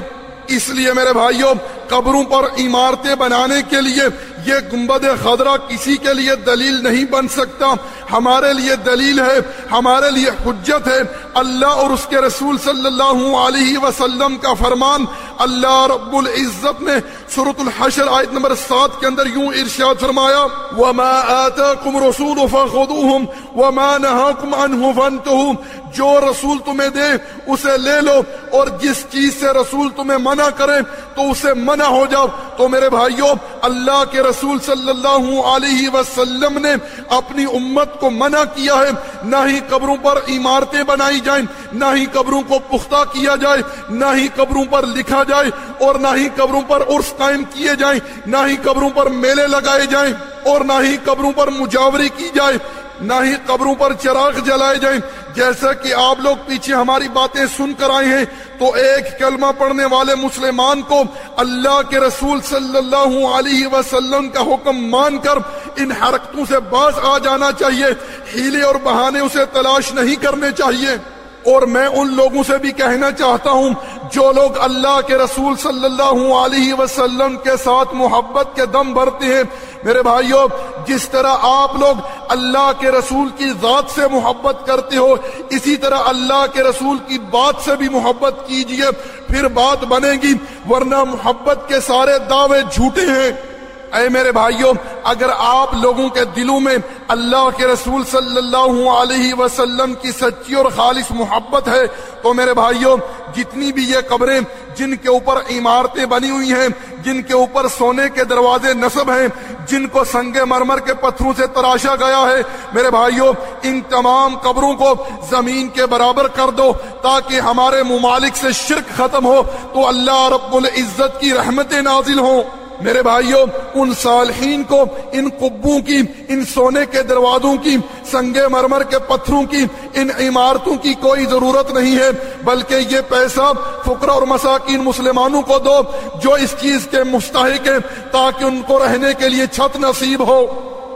اس لیے میرے بھائیوں، قبروں پر عمارتیں بنانے کے لیے یہ گنبد خدرہ کسی کے لیے دلیل نہیں بن سکتا۔ ہمارے لیے دلیل ہے، ہمارے لیے حجت ہے۔ اللہ اور اس کے رسول صلی اللہ علیہ وسلم کا فرمان اللہ رب العزت نے سورة الحشر آیت نمبر سات کے اندر یوں ارشاد فرمایا، وما آتاکم رسول فخذوهم وما نهاکم عنہ فانتہم جو رسول تمہیں دے، اسے لے لو، اور جس چیز سے رسول تمہیں منع کرے، تو اسے منع ہو جاؤ۔ تو میرے بھائیوں اللہ کے رسول صلی اللہ علیہ وسلم نے اپنی امت کو منع کیا ہے۔ نہ ہی قبروں پر عمارتیں بنائی جائیں، نہ ہی قبروں کو پختہ کیا جائے، نہ ہی قبروں پر لکھا جائے اور نہ ہی قبروں پر عرص قائم کیے جائیں، نہ ہی قبروں پر میلے لگائے جائیں اور نہ ہی قبروں پر مجاوری کی جائے، نہ ہی قبروں پر چراغ جلائے جائیں۔ جیسا کہ آپ لوگ پیچھے ہماری باتیں سن کر آئے ہیں، تو ایک کلمہ پڑھنے والے مسلمان کو اللہ کے رسول صلی اللہ علیہ وسلم کا حکم مان کر ان حرکتوں سے باز آ جانا چاہیے، ہیلے اور بہانے اسے تلاش نہیں کرنے چاہیے۔ اور میں ان لوگوں سے بھی کہنا چاہتا ہوں، جو لوگ اللہ کے رسول صلی اللہ علیہ وسلم کے ساتھ محبت کے دم بھرتے ہیں۔ میرے بھائیوں جس طرح آپ لوگ اللہ کے رسول کی ذات سے محبت کرتے ہو، اسی طرح اللہ کے رسول کی بات سے بھی محبت کیجیے، پھر بات بنے گی، ورنہ محبت کے سارے دعوے جھوٹے ہیں۔ اے میرے بھائیوں، اگر آپ لوگوں کے دلوں میں اللہ کے رسول صلی اللہ علیہ وسلم کی سچی اور خالص محبت ہے، تو میرے بھائیوں، جتنی بھی یہ قبریں جن کے اوپر عمارتیں بنی ہوئی ہیں، جن کے اوپر سونے کے دروازے نصب ہیں، جن کو سنگ مرمر کے پتھروں سے تراشا گیا ہے، میرے بھائیوں، ان تمام قبروں کو زمین کے برابر کر دو تاکہ ہمارے ممالک سے شرک ختم ہو، تو اللہ رب العزت کی رحمتیں نازل ہوں۔ میرے بھائیوں ان صالحین کو، ان قبوں کی، ان سونے کے دروازوں کی سنگے مرمر کے پتھروں کی، ان عمارتوں کی کوئی ضرورت نہیں ہے، بلکہ یہ پیسہ فکر اور مساکین مسلمانوں کو دو، جو اس چیز کے مستحق ہیں، تاکہ ان کو رہنے کے لیے چھت نصیب ہو۔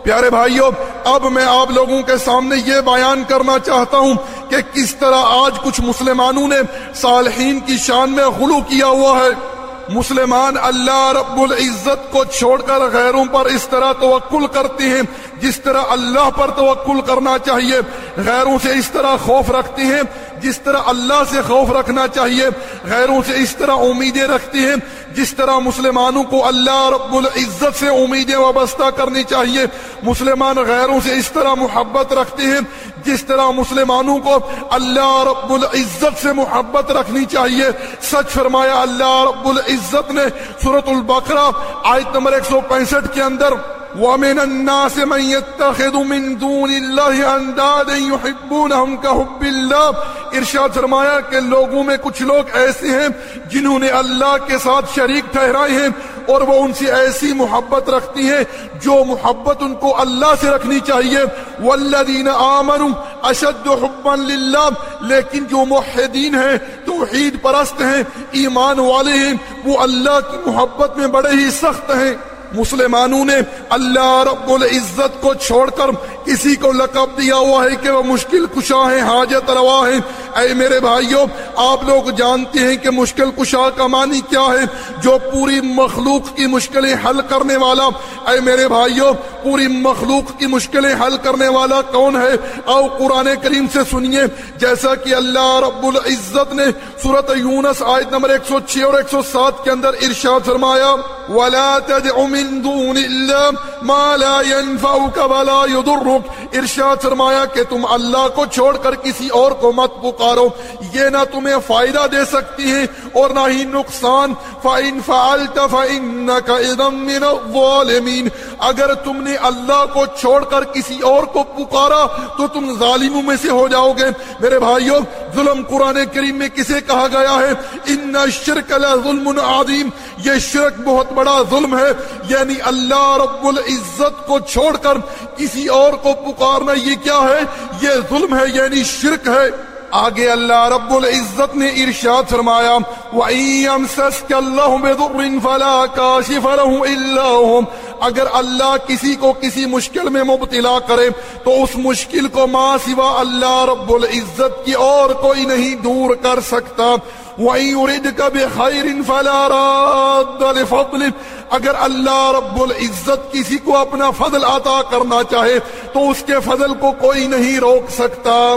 پیارے بھائیوں اب میں آپ لوگوں کے سامنے یہ بیان کرنا چاہتا ہوں کہ کس طرح آج کچھ مسلمانوں نے صالحین کی شان میں غلو کیا ہوا ہے۔ مسلمان، اللہ رب العزت کو چھوڑ کر غیروں پر اس طرح توکل کرتی ہیں، جس طرح اللہ پر توکل کرنا چاہیے، غیروں سے اس طرح خوف رکھتی ہیں جس طرح اللہ سے خوف رکھنا چاہیے، غیروں سے اس طرح امیدیں رکھتے ہیں۔ جس طرح مسلمانوں کو اللہ رب العزت سے امیدیں وابستہ کرنی چاہیے، مسلمان غیروں سے اس طرح محبت رکھتے ہیں۔ جس طرح مسلمانوں کو اللہ رب العزت سے محبت رکھنی چاہیے۔ سچ فرمایا، اللہ رب العزت نے سورت البقرہ آیت نمبر 165 کے اندر ومن الناس من يتخذ من دون الله اندادا يحبونهم كحب الله ارشاد فرمایا کہ لوگوں میں کچھ لوگ ایسے ہیں جنہوں نے اللہ کے ساتھ شریک ٹھہرائے ہیں اور وہ ان سے ایسی محبت رکھتی ہیں جو محبت ان کو اللہ سے رکھنی چاہیے۔ والذین آمنوا اشد حبا للہ لیکن جو موحدین ہیں، توحید پرست ہیں، ایمان والے ہیں، وہ اللہ کی محبت میں بڑے ہی سخت ہیں۔ مسلمانوں نے اللہ رب العزت کو چھوڑ کر کسی کو لقب دیا ہوا ہے کہ وہ مشکل کشا ہے حاجت روا ہے اے میرے بھائیوں آپ لوگ جانتے ہیں کہ مشکل کشا کا معنی کیا ہے۔ جو پوری مخلوق کی مشکلیں حل کرنے والا، اے میرے بھائیوں پوری مخلوق کی مشکلیں حل کرنے والا کون ہے؟ او قرآن کریم سے سنیے۔ جیسا کہ اللہ رب العزت نے سورت یونس آیت نمبر 106 اور 107 کے اندر ارشاد فرمایا، وَلَا تَدْعُ مِن دُونِ اللَّهِ مَا لَا يَنفَعُكَ وَلَا يُضُرُّكَ ارشاد فرمایا کہ تم اللہ کو چھوڑ کر کسی اور کو مت پکارو۔ یہ نہ تمہیں فائدہ دے سکتی ہیں اور نہ ہی نقصان۔ فَإِن فَعَلْتَ فَإِنَّكَ اِذَن مِّنَ الظَّالِمِينَ۔ اگر تم نے اللہ کو چھوڑ کر کسی اور کو پکارا تو تم ظالموں میں سے ہو جاؤ گے۔ میرے بھائیوں ظلم قرآن کریم میں کسے کہا گیا ہے؟ ان شرک ظلم عظیم یہ شرک بہت بڑا ظلم ہے۔ یعنی اللہ رب العزت کو چھوڑ کر کسی اور کو پکارنا یہ کیا ہے؟ یہ ظلم ہے یعنی شرک ہے۔ آگے اللہ رب العزت نے ارشاد فرمایا وَإِيَمْسَسْكَ اللَّهُ بِضُرٍ فَلَا كَاشِفَ لَهُ إِلَّا هُمْ اگر اللہ کسی کو کسی مشکل میں مبتلا کرے تو اس مشکل کو ماں سوا اللہ رب العزت کی اور کوئی نہیں دور کر سکتا۔ وَإِن يُرِدْكَ بِخَيْرٍ فَلَا رَادَّ لِفَضْلِهِ۔ اگر اللہ رب العزت کسی کو اپنا فضل عطا کرنا چاہے تو اس کے فضل کو کوئی نہیں روک سکتا۔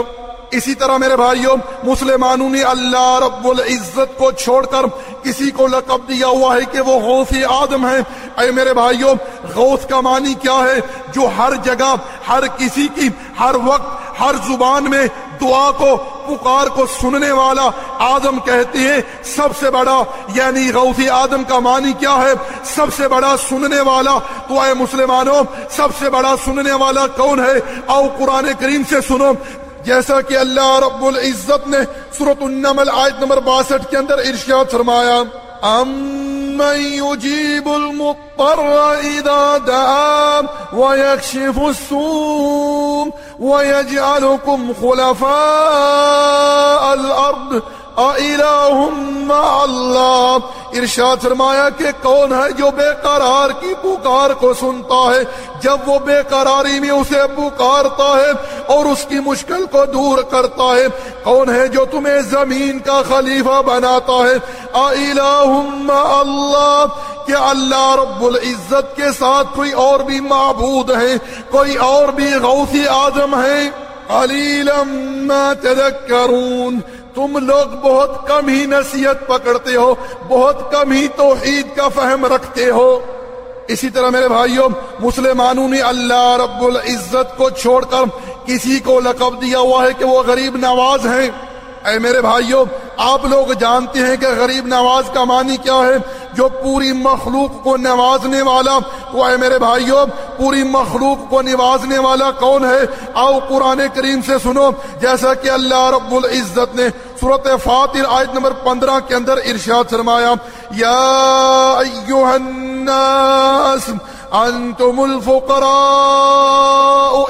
اسی طرح میرے بھائیوں مسلمانوں نے اللہ رب العزت کو چھوڑ کر کسی کو لقب دیا ہوا ہے کہ وہ غوث آدم ہے اے میرے بھائیوں غوث کا معنی کیا ہے؟ جو ہر جگہ، ہر کسی کی، ہر وقت، ہر زبان میں دعا کو، پکار کو سننے والا آدم کہتے ہیں۔ سب سے بڑا یعنی غوث آدم کا معنی کیا ہے؟ سب سے بڑا سننے والا، تو اے مسلمانوں، سب سے بڑا سننے والا کون ہے؟ او قرآن کریم سے سنو۔ جیسا کہ اللہ رب العزت نے سورت النمل آیت نمبر باسٹھ کے اندر ارشاد فرمایا امن يجيب المضطر اذا دعا ويكشف السوء ويجعلكم خلفاء الارض اللہ۔ ارشاد فرمایا کہ کون ہے جو بے قرار کی پکار کو سنتا ہے؟ جب وہ بے قراری میں اسے پکارتا ہے اور اس کی مشکل کو دور کرتا ہے، کون ہے جو تمہیں زمین کا خلیفہ بناتا ہے؟ اللہ۔ کہ اللہ رب العزت کے ساتھ کوئی اور بھی معبود ہے، کوئی اور بھی غوثی آدم ہے۔ ما تذکرون۔ تم لوگ بہت کم ہی نصیحت پکڑتے ہو، بہت کم ہی توحید کا فہم رکھتے ہو۔ اسی طرح میرے بھائیوں، مسلمانوں نے اللہ رب العزت کو چھوڑ کر کسی کو لقب دیا ہوا ہے کہ وہ غریب نواز ہیں۔ اے میرے بھائیوں آپ لوگ جانتے ہیں کہ غریب نواز کا معنی کیا ہے؟ جو پوری مخلوق کو نوازنے والا، وہ اے میرے بھائیوں پوری مخلوق کو نوازنے والا کون ہے؟ آؤ قرآن کریم سے سنو۔ جیسا کہ اللہ رب العزت نے صورت فاتر آیت نمبر پندرہ کے اندر ارشاد فرمایا، یا ایوہ الناس انتم الفقراء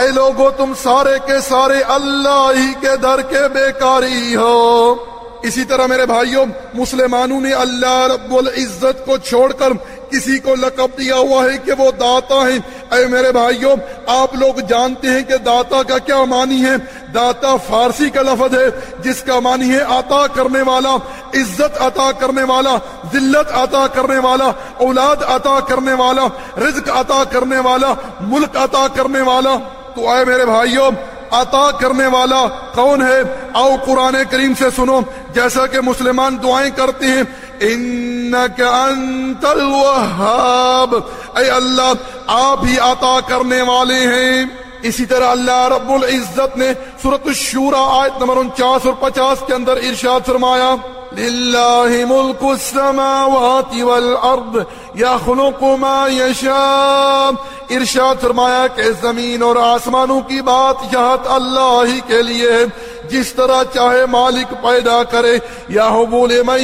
اے لوگو، تم سارے کے سارے اللہ ہی کے در کے بیکاری ہو۔ اسی طرح میرے بھائیوں، مسلمانوں نے اللہ رب العزت کو چھوڑ کر کسی کو لقب دیا ہوا ہے کہ وہ داتا ہیں۔ اے میرے بھائیوں، آپ لوگ جانتے ہیں کہ داتا کا کیا معنی ہے؟ داتا فارسی کا لفظ ہے، جس کا معنی ہے عطا کرنے والا، عزت عطا کرنے والا، ذلت عطا کرنے والا، اولاد عطا کرنے والا، رزق عطا کرنے والا، ملک عطا کرنے والا۔ تو اے میرے بھائیوں، عطا کرنے والا کون ہے؟ آؤ قرآن کریم سے سنو۔ جیسا کہ مسلمان دعائیں کرتے ہیں انت الوہاب اے اللہ آپ ہی عطا کرنے والے ہیں۔ اسی طرح اللہ رب العزت نے سورت الشورہ آیت نمبر انچاس اور پچاس کے اندر ارشاد فرمایا، للہ ملک السماوات والارض یخلق ما یشاء۔ ارشاد فرمایا کہ زمین اور آسمانوں کی بات یہت اللہ ہی کے لیے ہے۔ جس طرح چاہے مالک پیدا کرے یا بولے میں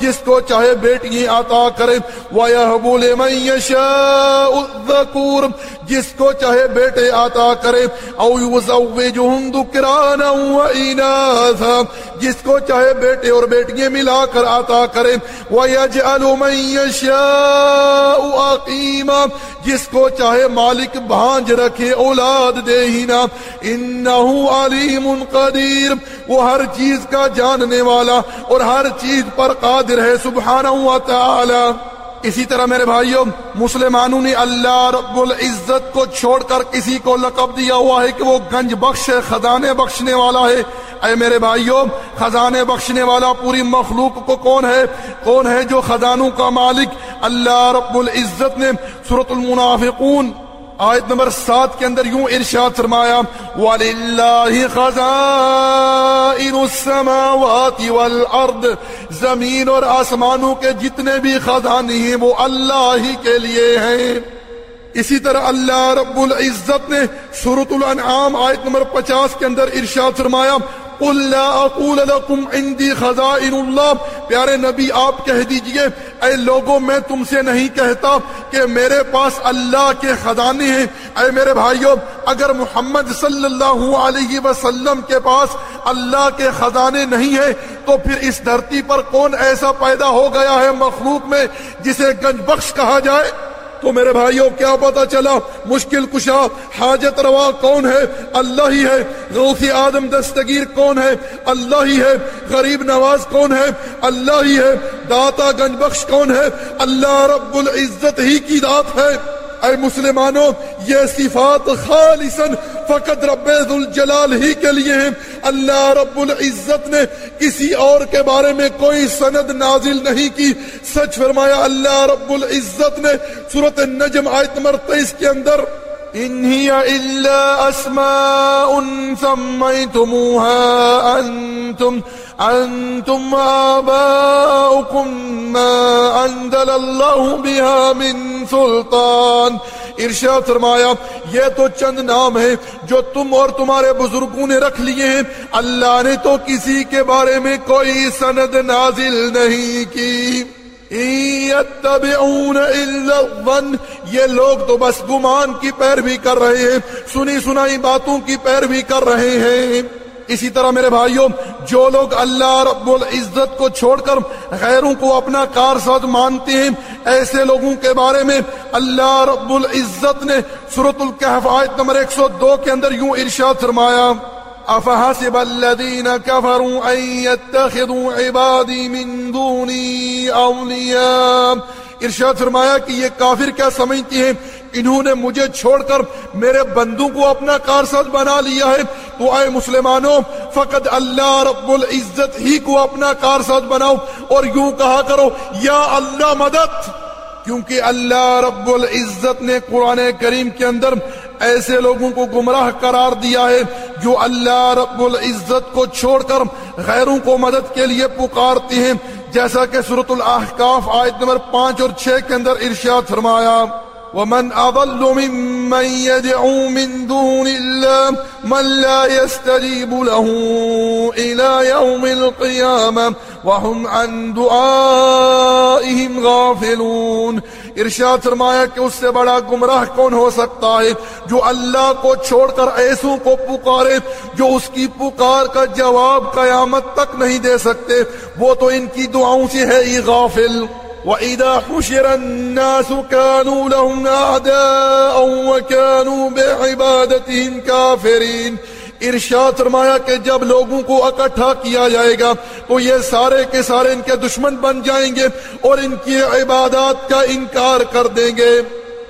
جس کو چاہے بیٹی عطا کرے بولے میں جس کو چاہے بیٹے عطا کرے او جس کو چاہے بیٹے اور بیٹیاں ملا کر عطا کرے، وَيَجْعَلُ مَن يَشَاءُ عَقِيمًا جس کو چاہے مالک بھانج رکھے، اولاد دے ہی نا انہو علیم قدیر وہ ہر چیز کا جاننے والا اور ہر چیز پر قادر ہے سبحانہ و تعالی۔ اسی طرح میرے بھائیوں مسلمانوں نے اللہ رب العزت کو چھوڑ کر کسی کو لقب دیا ہوا ہے کہ وہ گنج بخش ہے، خزانے بخشنے والا ہے۔ اے میرے بھائیوں خزانے بخشنے والا پوری مخلوق کو کون ہے؟ کون ہے جو خزانوں کا مالک؟ اللہ رب العزت نے۔ سورت المنافقون۔ آیت نمبر سات کے اندر یوں ارشاد فرمایا، وَلِلَّهِ خَزَائِنُ السَّمَاوَاتِ وَالْأَرْضِ، زمین اور آسمانوں کے جتنے بھی خزانے ہیں، وہ اللہ ہی کے لیے ہیں۔ اسی طرح اللہ رب العزت نے سورت الانعام آیت نمبر پچاس کے اندر ارشاد فرمایا قل لا اقول لكم عندي خزائن اللہ پیارے نبی، آپ کہہ دیجیے، اے لوگوں، میں تم سے نہیں کہتا کہ میرے پاس اللہ کے خزانے ہیں۔ اے میرے بھائیوں اگر محمد صلی اللہ علیہ وسلم کے پاس اللہ کے خزانے نہیں ہیں، تو پھر اس دھرتی پر کون ایسا پیدا ہو گیا ہے مخلوق میں جسے گنج بخش کہا جائے؟ تو میرے بھائیوں، کیا پتا چلا؟ مشکل کشا، حاجت روا کون ہے؟ اللہ ہی ہے۔ غوث آدم دستگیر کون ہے؟ اللہ ہی ہے۔ غریب نواز کون ہے؟ اللہ ہی ہے۔ داتا گنج بخش کون ہے؟ اللہ رب العزت ہی کی دات ہے۔ اے مسلمانوں، یہ صفات خالصاً فقط رب الجلال ہی کے لیے ہیں۔ اللہ رب العزت نے کسی اور کے بارے میں کوئی سند نازل نہیں کی۔ سچ فرمایا، اللہ رب العزت نے صورت نجم آیت نمبر تیئیس کے اندر ان هي الا اسماء سميتموها انتم انتم آباؤكم ما انزل الله بها من سلطان۔ ارشاد فرمایا، یہ تو چند نام ہیں جو تم اور تمہارے بزرگوں نے رکھ لیے ہیں۔ اللہ نے تو کسی کے بارے میں کوئی سند نازل نہیں کی۔ یہ لوگ تو بس گمان کی پیروی کر رہے ہیں، سنی سنائی باتوں کی پیروی کر رہے ہیں۔ اسی طرح میرے بھائیوں، جو لوگ اللہ رب العزت کو چھوڑ کر غیروں کو اپنا کار ساتھ مانتے ہیں، ایسے لوگوں کے بارے میں اللہ رب العزت نے سورت القحف آیت نمبر 102 کے اندر یوں ارشاد فرمایا۔ افحسب الذين كفروا ان يتخذوا عبادي من دوني اولیاء ارشاد فرمایا کہ یہ کافر کیا سمجھتی ہیں؟ انہوں نے مجھے چھوڑ کر میرے بندوں کو اپنا کارساز بنا لیا ہے۔ تو اے مسلمانوں فقط اللہ رب العزت ہی کو اپنا کارساز بناؤ اور یوں کہا کرو، یا اللہ مدد! کیونکہ اللہ رب العزت نے قرآن کریم کے اندر ایسے لوگوں کو گمراہ قرار دیا ہے جو اللہ رب العزت کو چھوڑ کر غیروں کو مدد کے لیے پکارتے ہیں۔ جیسا کہ صورت الاحقاف آیت نمبر پانچ اور چھ کے اندر ارشاد فرمایا، ومن أضل ممن يدعو من دون الله من لا يستجيب له إلى يوم القيامة وهم عن دعائهم غافلون۔ ارشاد فرمایا کہ اس سے بڑا گمراہ کون ہو سکتا ہے جو اللہ کو چھوڑ کر ایسوں کو پکارے جو اس کی پکار کا جواب قیامت تک نہیں دے سکتے؟ وہ تو ان کی دعاؤں سے ہے ہی غافل۔ وَإِذَا حُشِرَ النَّاسُ كَانُوا لَهُمْ أَعْدَاءً وَكَانُوا بِعِبَادَتِهِمْ كَافِرِينَ۔ ارشاد فرمایا کہ جب لوگوں کو اکٹھا کیا جائے گا، تو یہ سارے کے سارے ان کے دشمن بن جائیں گے اور ان کی عبادات کا انکار کر دیں گے۔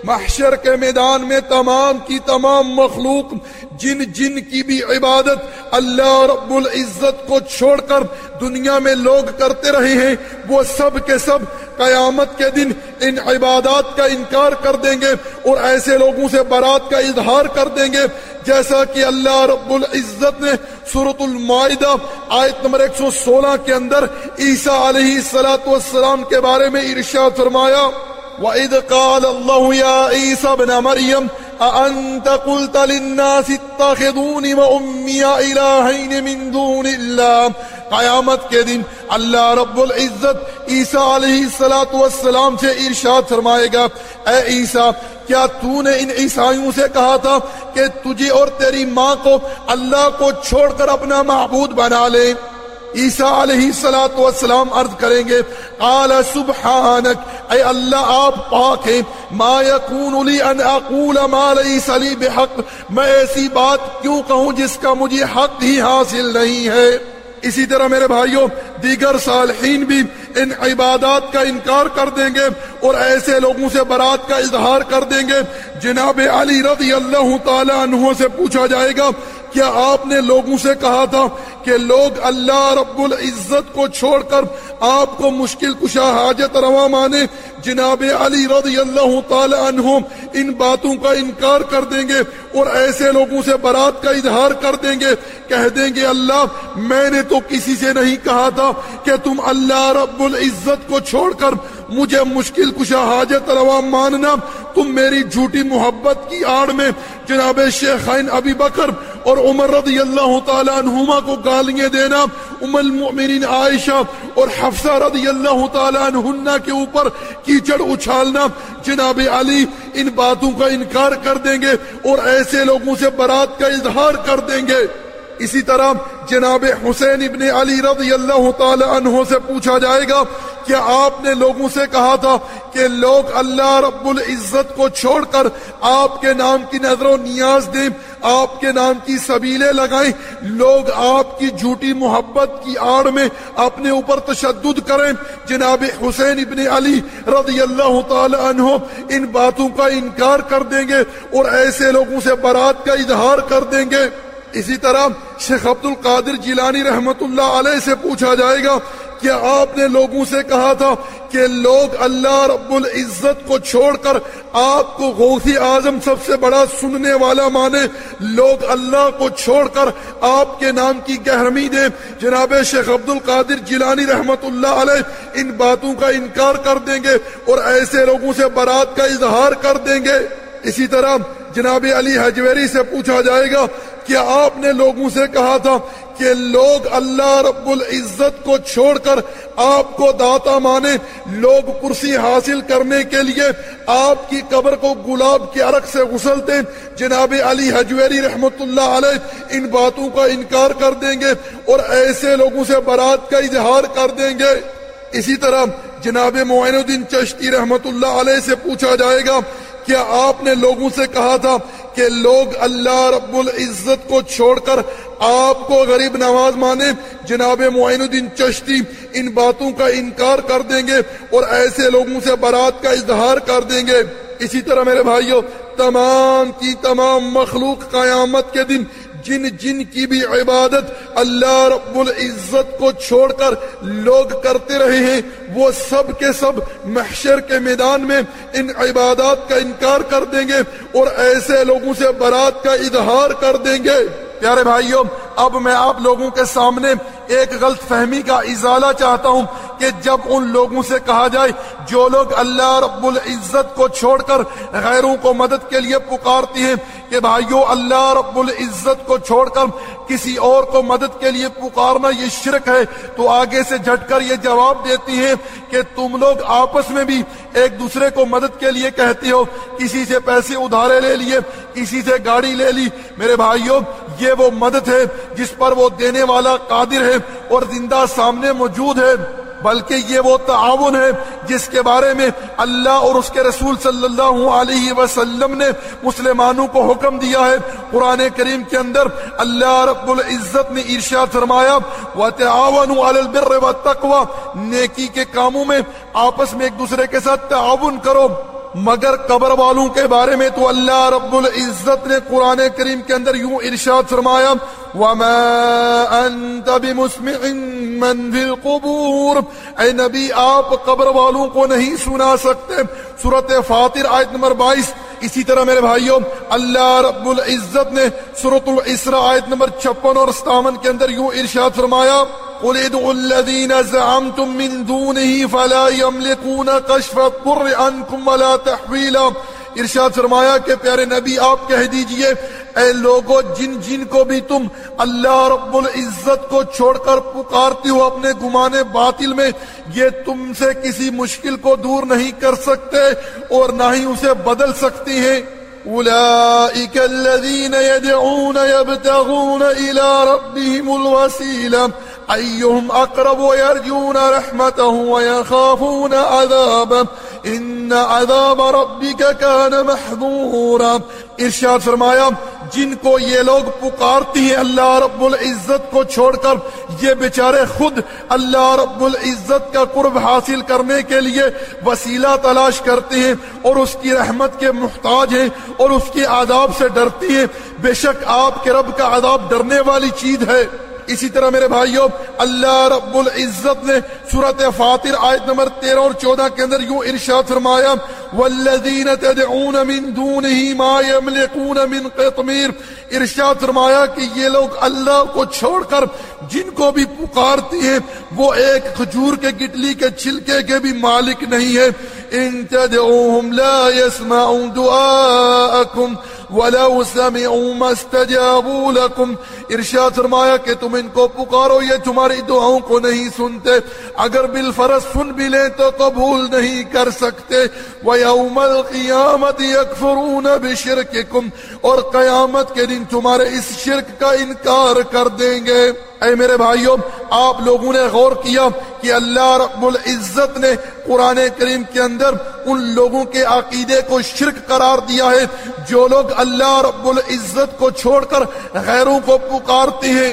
محشر کے میدان میں تمام کی تمام مخلوق، جن جن کی بھی عبادت اللہ رب العزت کو چھوڑ کر دنیا میں لوگ کرتے رہے ہیں، وہ سب کے سب قیامت کے دن ان عبادات کا انکار کر دیں گے اور ایسے لوگوں سے برات کا اظہار کر دیں گے۔ جیسا کہ اللہ رب العزت نے سورت المائدہ آیت نمبر 116 کے اندر عیسیٰ علیہ السلام کے بارے میں ارشاد فرمایا۔ وَإِذْ قَالَ اللَّهُ يَا عِيسَى ابْنَ مَرْيَمَ أَأَنْتَ قُلْتَ لِلنَّاسِ اتَّخِذُونِ وَأُمِّيَ إِلَٰهَيْنِ مِن دُونِ اللَّهِ؟ قیامت کے دن اللہ رب العزت عیسیٰ علیہ السلام سے ارشاد فرمائے گا، اے عیسیٰ، کیا تو نے ان عیسائیوں سے کہا تھا کہ تجھے اور تیری ماں کو اللہ کو چھوڑ کر اپنا معبود بنا لے؟ عیسیٰ علیہ السلام عرض کریں گے، قال سبحانک، اے اللہ آپ پاک ہیں، ما یکون لی ان اقول ما لیس لی بحق، میں ایسی بات کیوں کہوں جس کا مجھے حق ہی حاصل نہیں ہے؟ اسی طرح میرے بھائیوں، دیگر صالحین بھی ان عبادات کا انکار کر دیں گے اور ایسے لوگوں سے برات کا اظہار کر دیں گے۔ جناب علی رضی اللہ تعالی عنہ سے پوچھا جائے گا کیا آپ نے لوگوں سے کہا تھا کہ لوگ اللہ رب العزت کو چھوڑ کر آپ کو مشکل کشا حاجت روا مانے؟ جناب علی رضی اللہ تعالی عنہ ان باتوں کا انکار کر دیں گے اور ایسے لوگوں سے برات کا اظہار کر دیں گے۔ کہہ دیں گے اللہ، میں نے تو کسی سے نہیں کہا تھا کہ تم اللہ رب العزت کو چھوڑ کر مجھے مشکل کشا حاجت روا ماننا۔ تم میری جھوٹی محبت کی آڑ میں جناب شیخین ابی بکر اور عمر رضی اللہ تعالیٰ عنہما کو گالیاں دینا، ام المؤمنین عائشہ اور حفصہ رضی اللہ تعالیٰ عنہنہ کے اوپر کیچڑ اچھالنا۔ جناب علی، ان باتوں کا انکار کر دیں گے اور ایسے لوگوں سے برات کا اظہار کر دیں گے۔ اسی طرح جناب حسین ابن علی رضی اللہ تعالی عنہ سے پوچھا جائے گا کیا آپ نے لوگوں سے کہا تھا کہ لوگ اللہ رب العزت کو چھوڑ کر آپ کے نام کی نظر و نیاز دیں، آپ کے نام کی سبیلے لگائیں، لوگ آپ کی جھوٹی محبت کی آڑ میں اپنے اوپر تشدد کریں۔ جناب حسین ابن علی رضی اللہ تعالی عنہ ان باتوں کا انکار کر دیں گے اور ایسے لوگوں سے برات کا اظہار کر دیں گے۔ اسی طرح شیخ عبد القادر جیلانی رحمت اللہ علیہ سے پوچھا جائے گا کہ آپ نے لوگوں سے کہا تھا کہ لوگ اللہ رب العزت کو چھوڑ کر آپ کو غوثی اعظم سب سے بڑا سننے والا مانے، لوگ اللہ کو چھوڑ کر آپ کے نام کی گہرمی دے جناب شیخ عبد القادر جیلانی رحمت اللہ علیہ ان باتوں کا انکار کر دیں گے اور ایسے لوگوں سے برات کا اظہار کر دیں گے۔ اسی طرح جناب علی حجویری سے پوچھا جائے گا کہ آپ نے لوگوں سے کہا تھا کہ لوگ اللہ رب العزت کو چھوڑ کر آپ کو داتا مانے، لوگ کرسی حاصل کرنے کے لیے آپ کی قبر کو گلاب کے عرق سے غسلتے جناب علی حجویری رحمت اللہ علیہ ان باتوں کا انکار کر دیں گے اور ایسے لوگوں سے برات کا اظہار کر دیں گے۔ اسی طرح جناب معین الدین چشتی رحمت اللہ علیہ سے پوچھا جائے گا کیا آپ نے لوگوں سے کہا تھا کہ لوگ اللہ رب العزت کو چھوڑ کر آپ کو غریب نواز مانے؟ جناب معین الدین چشتی، ان باتوں کا انکار کر دیں گے اور ایسے لوگوں سے برات کا اظہار کر دیں گے۔ اسی طرح میرے بھائیوں تمام کی تمام مخلوق قیامت کے دن جن جن کی بھی عبادت اللہ رب العزت کو چھوڑ کر لوگ کرتے رہے ہیں، وہ سب کے سب محشر کے میدان میں ان عبادات کا انکار کر دیں گے اور ایسے لوگوں سے برات کا اظہار کر دیں گے۔ پیارے بھائیوں، اب میں آپ لوگوں کے سامنے ایک غلط فہمی کا ازالہ چاہتا ہوں۔ کہ جب ان لوگوں سے کہا جائے، جو لوگ اللہ رب العزت کو چھوڑ کر غیروں کو مدد کے لیے پکارتی ہیں، کہ بھائیو، اللہ رب العزت کو چھوڑ کر کسی اور کو مدد کے لیے پکارنا یہ شرک ہے، تو آگے سے جھٹ کر یہ جواب دیتی ہیں کہ تم لوگ آپس میں بھی ایک دوسرے کو مدد کے لیے کہتی ہو، کسی سے پیسے ادھارے لے لیے، کسی سے گاڑی لے لی۔ میرے بھائیوں یہ وہ مدد ہے جس پر وہ دینے والا قادر ہے اور زندہ سامنے موجود ہے۔ بلکہ یہ وہ تعاون ہے جس کے بارے میں اللہ اور اس کے رسول صلی اللہ علیہ وسلم نے مسلمانوں کو حکم دیا ہے۔ قرآن کریم کے اندر اللہ رب العزت نے ارشاد فرمایا، وَتَعَاوَنُوا عَلَى الْبِرِّ وَالتَّقْوَى نیکی کے کاموں میں آپس میں ایک دوسرے کے ساتھ تعاون کرو۔ مگر قبر والوں کے بارے میں تو اللہ رب العزت نے قرآن کریم کے اندر یوں ارشاد فرمایا، وَمَا أَنْتَ بِمُسْمِعٍ مَّن فِي الْقُبُورِ۔ اے نبی، آپ قبر والوں کو نہیں سنا سکتے۔ سورة فاطر آیت نمبر بائیس۔ اسی طرح میرے بھائیوں، اللہ رب العزت نے سورة الاسراء، آیت نمبر چھپن اور ستاون کے اندر یوں ارشاد فرمایا قل ادعوا الذين زعمتم من دونه فلا يملكون كشف الضر عنكم ولا تحويلا ارشاد فرمایا کہ پیارے نبی، آپ کہہ دیجیے، اے لوگو، جن جن کو بھی تم اللہ رب العزت کو چھوڑ کر پکارتی ہو اپنے گمانے باطل میں، یہ تم سے کسی مشکل کو دور نہیں کر سکتے اور نہ ہی اسے بدل سکتی ہیں۔ أولئك الذين يدعون يبتغون إلى ربهم الوسيلة أيهم أقرب ويرجون رحمته ويخافون عذابه إن عذاب ربك كان محظورا ارشاد فرمایا، جن کو یہ لوگ پکارتی ہیں، اللہ رب العزت کو چھوڑ کر، یہ بیچارے خود اللہ رب العزت کا قرب حاصل کرنے کے لیے وسیلہ تلاش کرتے ہیں اور اس کی رحمت کے محتاج ہیں اور اس کی عذاب سے ڈرتی ہیں۔ بے شک آپ کے رب کا عذاب ڈرنے والی چیز ہے۔ اسی طرح میرے بھائیوں اللہ رب العزت نے سورت فاطر آیت نمبر تیرہ اور چودہ کے اندر یوں ارشاد فرمایا والذین تدعون من دونه ما يملكون من قطمیر ارشاد فرمایا کہ یہ لوگ اللہ کو چھوڑ کر جن کو بھی پکارتی ہیں، وہ ایک خجور کے گٹلی کے چھلکے کے بھی مالک نہیں ہے ان تدعوهم لا يسمعون دعاءكم۔ ولو سمعوا ما استجابوا لكم ارشاد فرمایا کہ تم ان کو پکارو، یہ تمہاری دعاؤں کو نہیں سنتے۔ اگر بالفرض سن بھی لیں تو قبول نہیں کر سکتے۔ وَيَوْمَ الْقِيَامَةِ يَكْفُرُونَ بِشِرْكِكُمْ اور قیامت کے دن تمہارے اس شرک کا انکار کر دیں گے۔ اے میرے بھائیوں آپ لوگوں نے غور کیا کہ اللہ رب العزت نے قرآن کریم کے اندر ان لوگوں کے عقیدے کو شرک قرار دیا ہے، جو لوگ اللہ رب العزت کو چھوڑ کر غیروں کو پکارتے ہیں۔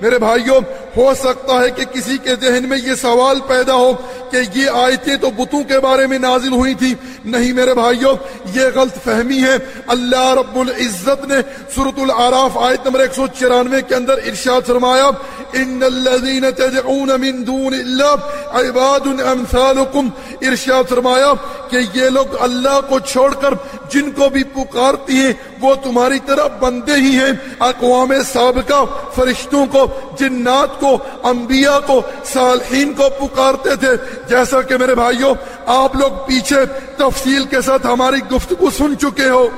میرے بھائیوں ہو سکتا ہے کہ کسی کے ذہن میں یہ سوال پیدا ہو کہ یہ آیتیں تو بتوں کے بارے میں نازل ہوئی تھی نہیں میرے بھائیوں یہ غلط فہمی ہے۔ اللہ رب العزت نے سورت العراف آیت نمبر 194 کے اندر ارشاد فرمایا، ان الذين تدعون من دون الله عباد امثالكم ارشاد فرمایا کہ یہ لوگ اللہ کو چھوڑ کر جن کو بھی پکارتی ہیں، وہ تمہاری طرح بندے ہی ہیں۔ اقوام سابقہ، فرشتوں کو، جنات کو، انبیاء کو، صالحین کو پکارتے تھے۔ جیسا کہ میرے بھائیوں آپ لوگ پیچھے تفصیل کے ساتھ ہماری گفتگو سن چکے ہو۔